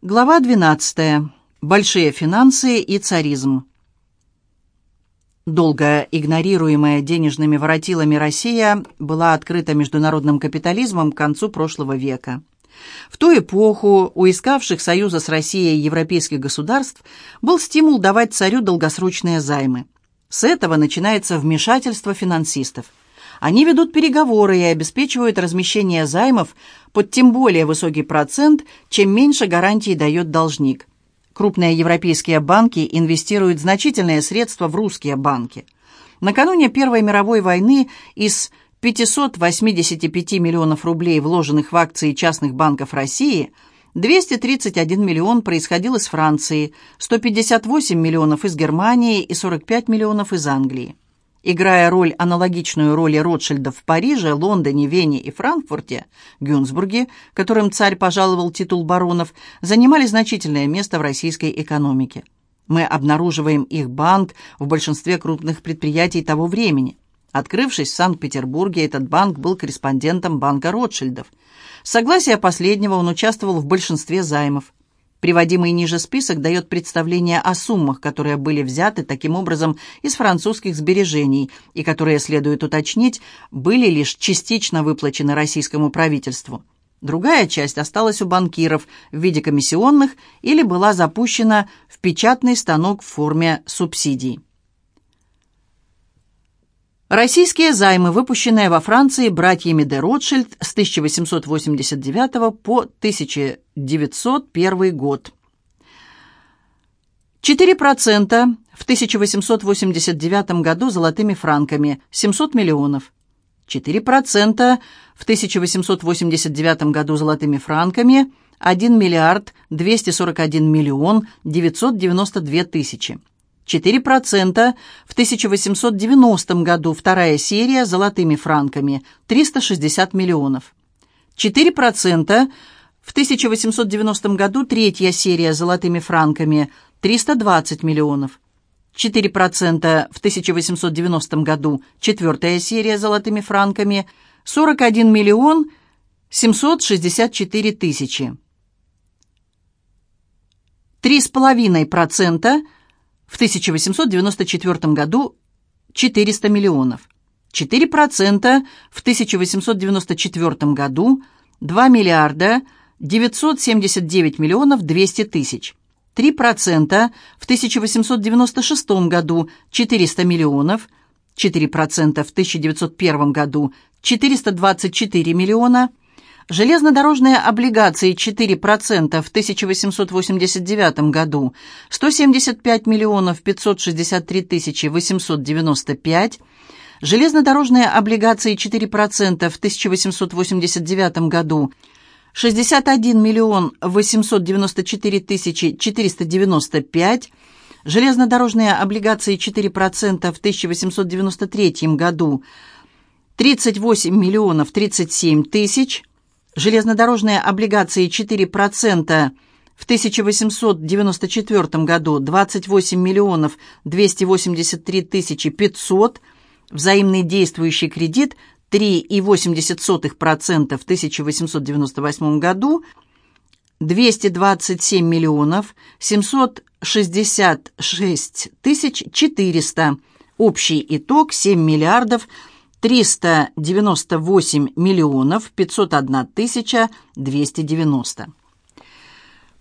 Глава 12. Большие финансы и царизм. Долго игнорируемая денежными воротилами Россия была открыта международным капитализмом к концу прошлого века. В ту эпоху у искавших союза с Россией европейских государств был стимул давать царю долгосрочные займы. С этого начинается вмешательство финансистов. Они ведут переговоры и обеспечивают размещение займов под тем более высокий процент, чем меньше гарантий дает должник. Крупные европейские банки инвестируют значительные средства в русские банки. Накануне Первой мировой войны из 585 миллионов рублей, вложенных в акции частных банков России, 231 миллион происходил из Франции, 158 миллионов из Германии и 45 миллионов из Англии. Играя роль аналогичную роли Ротшильдов в Париже, Лондоне, Вене и Франкфурте, Гюнсбурге, которым царь пожаловал титул баронов, занимали значительное место в российской экономике. Мы обнаруживаем их банк в большинстве крупных предприятий того времени. Открывшись в Санкт-Петербурге, этот банк был корреспондентом банка Ротшильдов. С согласия последнего он участвовал в большинстве займов. Приводимый ниже список дает представление о суммах, которые были взяты таким образом из французских сбережений и которые, следует уточнить, были лишь частично выплачены российскому правительству. Другая часть осталась у банкиров в виде комиссионных или была запущена в печатный станок в форме субсидий. Российские займы, выпущенные во Франции братьями де Ротшильд с 1889 по 1901 год. 4% в 1889 году золотыми франками – 700 миллионов. 4% в 1889 году золотыми франками – 1 миллиард 241 миллион 992 тысячи. 4% в 1890 году вторая серия золотыми франками 360 миллионов. 4% в 1890 году третья серия золотыми франками 320 миллионов. 4% в 1890 году четвертая серия золотыми франками 41 миллион 764 тысячи. 3,5% в 1894 году 400 миллионов. 4% в 1894 году 2 миллиарда 979 миллионов 200 тысяч. 3% в 1896 году 400 миллионов, 4% в 1901 году 424 миллиона, Железнодорожные облигации 4% в 1889 году 175 миллионов 563 тысячи 895, железнодорожные облигации 4% в 1889 году 61 миллион 894 тысячи 495, железнодорожные облигации 4% в 1893 году 38 миллионов 37 тысяч, железнодорожные облигации 4% в 1894 году 28 миллионов 283 тысячи 500, взаимный действующий кредит 3,80% в 1898 году 227 миллионов 766 тысяч 400. Общий итог 7 миллиардов 398 миллионов 501 тысяча 290.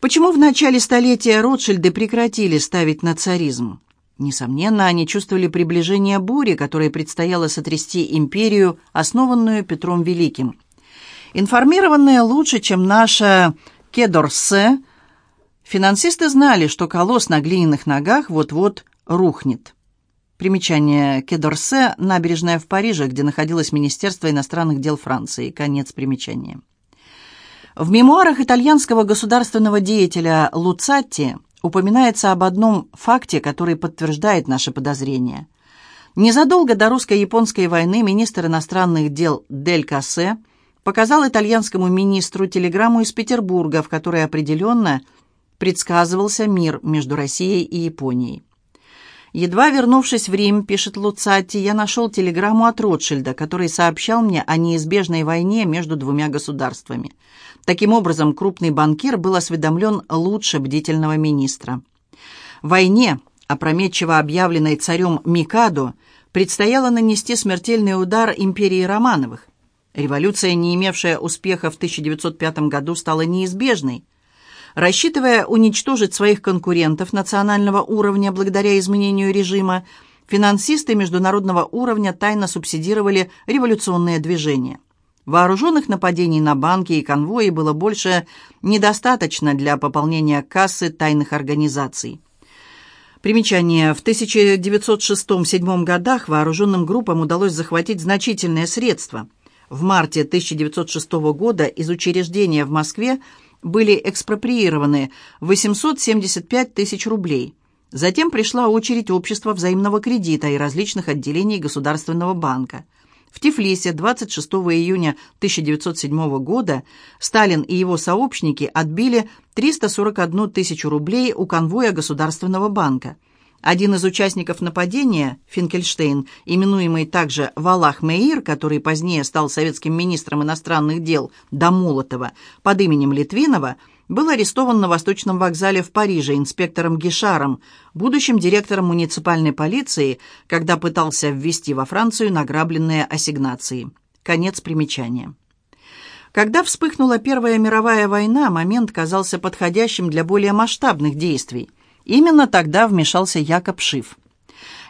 Почему в начале столетия Ротшильды прекратили ставить на царизм? Несомненно, они чувствовали приближение бури, которой предстояло сотрясти империю, основанную Петром Великим. Информированные лучше, чем наша Кедорсе, финансисты знали, что колосс на глиняных ногах вот-вот рухнет. Примечание Кедорсе, набережная в Париже, где находилось Министерство иностранных дел Франции. Конец примечания. В мемуарах итальянского государственного деятеля Луцатти упоминается об одном факте, который подтверждает наши подозрения. Незадолго до русско-японской войны министр иностранных дел Дель Кассе показал итальянскому министру телеграмму из Петербурга, в которой определенно предсказывался мир между Россией и Японией. Едва вернувшись в Рим, пишет Луцати, я нашел телеграмму от Ротшильда, который сообщал мне о неизбежной войне между двумя государствами. Таким образом, крупный банкир был осведомлен лучше бдительного министра. В войне, опрометчиво объявленной царем Микадо, предстояло нанести смертельный удар империи Романовых. Революция, не имевшая успеха в 1905 году, стала неизбежной. Рассчитывая уничтожить своих конкурентов национального уровня благодаря изменению режима, финансисты международного уровня тайно субсидировали революционные движения. Вооруженных нападений на банки и конвои было больше недостаточно для пополнения кассы тайных организаций. Примечание. В 1906-1907 годах вооруженным группам удалось захватить значительные средства. В марте 1906 года из учреждения в Москве были экспроприированы 875 тысяч рублей. Затем пришла очередь общества взаимного кредита и различных отделений Государственного банка. В Тифлисе 26 июня 1907 года Сталин и его сообщники отбили 341 тысячу рублей у конвоя Государственного банка. Один из участников нападения, Финкельштейн, именуемый также Валах Меир, который позднее стал советским министром иностранных дел до Молотова, под именем Литвинова, был арестован на Восточном вокзале в Париже инспектором Гишаром, будущим директором муниципальной полиции, когда пытался ввести во Францию награбленные ассигнации. Конец примечания. Когда вспыхнула Первая мировая война, момент казался подходящим для более масштабных действий. Именно тогда вмешался Якоб Шиф.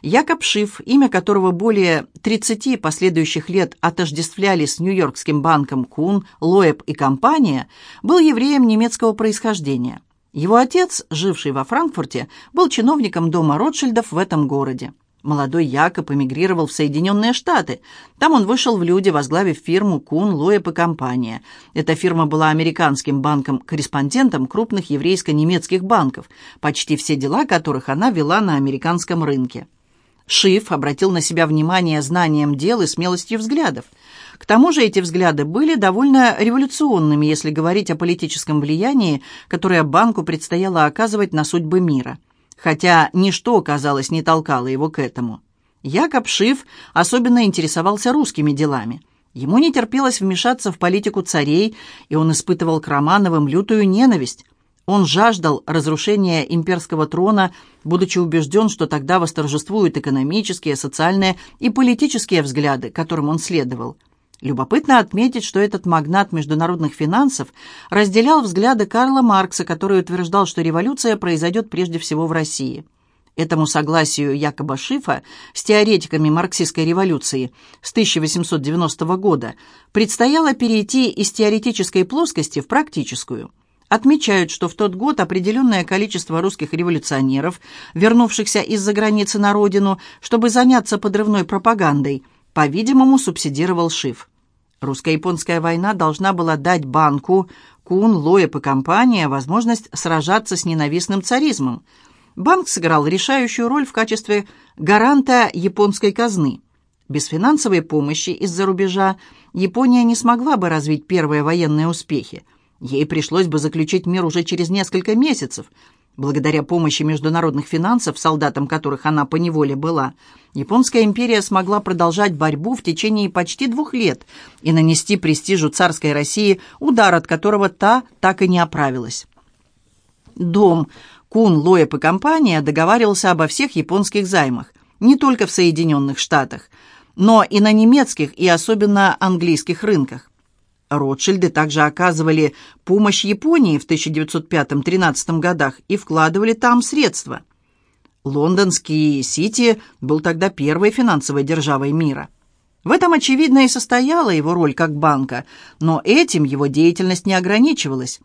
Якоб Шиф, имя которого более 30 последующих лет отождествляли с Нью-Йоркским банком Кун, Лоэб и компания, был евреем немецкого происхождения. Его отец, живший во Франкфурте, был чиновником дома Ротшильдов в этом городе. Молодой Якоб эмигрировал в Соединенные Штаты. Там он вышел в люди, возглавив фирму Кун, Лоэп и компания. Эта фирма была американским банком-корреспондентом крупных еврейско-немецких банков, почти все дела которых она вела на американском рынке. Шиф обратил на себя внимание знанием дел и смелостью взглядов. К тому же эти взгляды были довольно революционными, если говорить о политическом влиянии, которое банку предстояло оказывать на судьбы мира хотя ничто, казалось, не толкало его к этому. Якоб Шиф особенно интересовался русскими делами. Ему не терпелось вмешаться в политику царей, и он испытывал к Романовым лютую ненависть. Он жаждал разрушения имперского трона, будучи убежден, что тогда восторжествуют экономические, социальные и политические взгляды, которым он следовал. Любопытно отметить, что этот магнат международных финансов разделял взгляды Карла Маркса, который утверждал, что революция произойдет прежде всего в России. Этому согласию Якоба Шифа с теоретиками марксистской революции с 1890 года предстояло перейти из теоретической плоскости в практическую. Отмечают, что в тот год определенное количество русских революционеров, вернувшихся из-за границы на родину, чтобы заняться подрывной пропагандой – по-видимому, субсидировал Шиф. Русско-японская война должна была дать банку, Кун, Лоэп и компания возможность сражаться с ненавистным царизмом. Банк сыграл решающую роль в качестве гаранта японской казны. Без финансовой помощи из-за рубежа Япония не смогла бы развить первые военные успехи. Ей пришлось бы заключить мир уже через несколько месяцев – Благодаря помощи международных финансов, солдатам которых она поневоле была, Японская империя смогла продолжать борьбу в течение почти двух лет и нанести престижу царской России удар, от которого та так и не оправилась. Дом Кун, Лоэп и компания договаривался обо всех японских займах, не только в Соединенных Штатах, но и на немецких и особенно английских рынках. Ротшильды также оказывали помощь Японии в 1905-13 годах и вкладывали там средства. Лондонский Сити был тогда первой финансовой державой мира. В этом, очевидно, и состояла его роль как банка, но этим его деятельность не ограничивалась.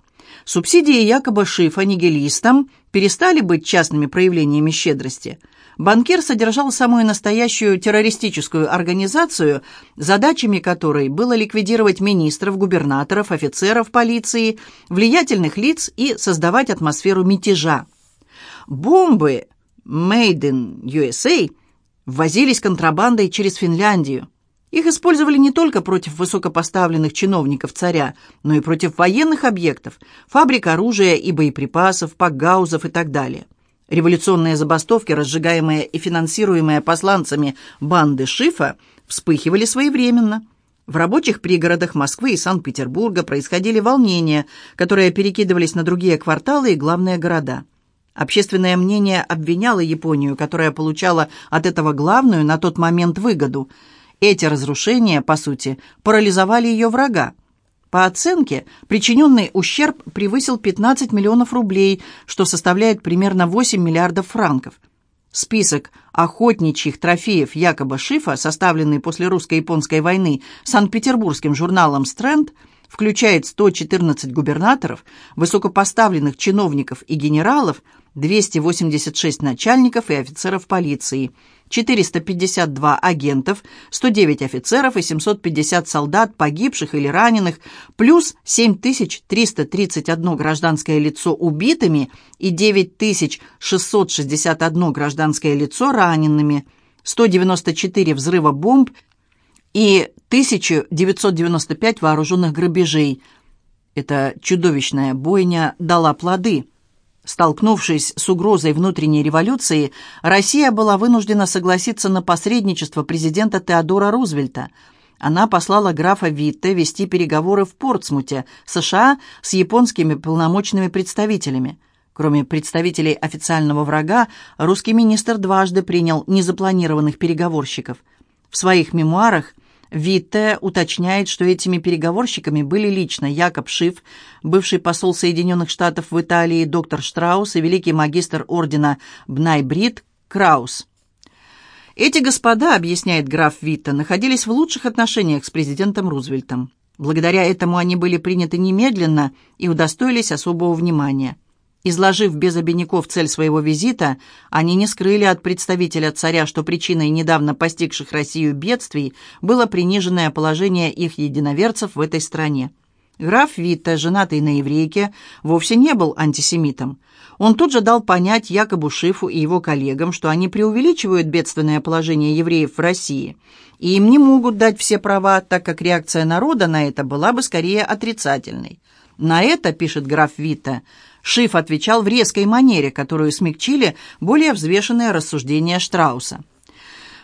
Субсидии якобы Шифа нигилистам перестали быть частными проявлениями щедрости – банкир содержал самую настоящую террористическую организацию, задачами которой было ликвидировать министров, губернаторов, офицеров полиции, влиятельных лиц и создавать атмосферу мятежа. Бомбы «Made in USA» ввозились контрабандой через Финляндию. Их использовали не только против высокопоставленных чиновников царя, но и против военных объектов, фабрик оружия и боеприпасов, пакгаузов и так далее. Революционные забастовки, разжигаемые и финансируемые посланцами банды Шифа, вспыхивали своевременно. В рабочих пригородах Москвы и Санкт-Петербурга происходили волнения, которые перекидывались на другие кварталы и главные города. Общественное мнение обвиняло Японию, которая получала от этого главную на тот момент выгоду. Эти разрушения, по сути, парализовали ее врага. По оценке, причиненный ущерб превысил 15 миллионов рублей, что составляет примерно 8 миллиардов франков. Список охотничьих трофеев якобы Шифа, составленный после русско-японской войны Санкт-Петербургским журналом «Стрэнд», включает 114 губернаторов, высокопоставленных чиновников и генералов, 286 начальников и офицеров полиции, 452 агентов, 109 офицеров и 750 солдат, погибших или раненых, плюс 7331 гражданское лицо убитыми и 9661 гражданское лицо ранеными, 194 взрыва бомб и 1995 вооруженных грабежей. Эта чудовищная бойня дала плоды. Столкнувшись с угрозой внутренней революции, Россия была вынуждена согласиться на посредничество президента Теодора Рузвельта. Она послала графа Витте вести переговоры в Портсмуте, США, с японскими полномочными представителями. Кроме представителей официального врага, русский министр дважды принял незапланированных переговорщиков. В своих мемуарах Витте уточняет, что этими переговорщиками были лично Якоб Шиф, бывший посол Соединенных Штатов в Италии, доктор Штраус и великий магистр ордена Бнайбрид Краус. Эти господа, объясняет граф Витте, находились в лучших отношениях с президентом Рузвельтом. Благодаря этому они были приняты немедленно и удостоились особого внимания. Изложив без обиняков цель своего визита, они не скрыли от представителя царя, что причиной недавно постигших Россию бедствий было приниженное положение их единоверцев в этой стране. Граф Витте, женатый на еврейке, вовсе не был антисемитом. Он тут же дал понять Якобу Шифу и его коллегам, что они преувеличивают бедственное положение евреев в России, и им не могут дать все права, так как реакция народа на это была бы скорее отрицательной. На это, пишет граф Витте, Шиф отвечал в резкой манере, которую смягчили более взвешенные рассуждения Штрауса.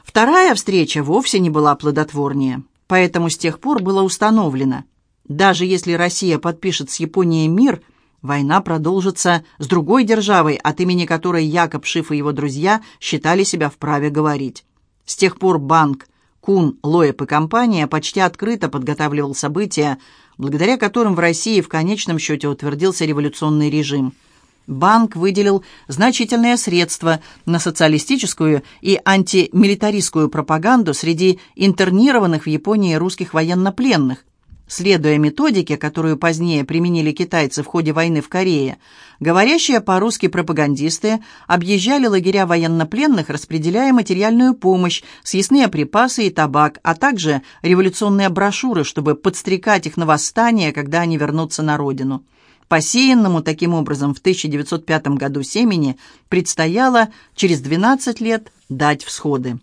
Вторая встреча вовсе не была плодотворнее, поэтому с тех пор было установлено, даже если Россия подпишет с Японией мир, война продолжится с другой державой, от имени которой Якоб Шиф и его друзья считали себя вправе говорить. С тех пор банк Кун, Лоэп и компания почти открыто подготавливал события, благодаря которым в России в конечном счете утвердился революционный режим. Банк выделил значительные средства на социалистическую и антимилитаристскую пропаганду среди интернированных в Японии русских военнопленных, Следуя методике, которую позднее применили китайцы в ходе войны в Корее, говорящие по-русски пропагандисты объезжали лагеря военнопленных, распределяя материальную помощь, съестные припасы и табак, а также революционные брошюры, чтобы подстрекать их на восстание, когда они вернутся на родину. Посеянному таким образом в 1905 году семени предстояло через 12 лет дать всходы.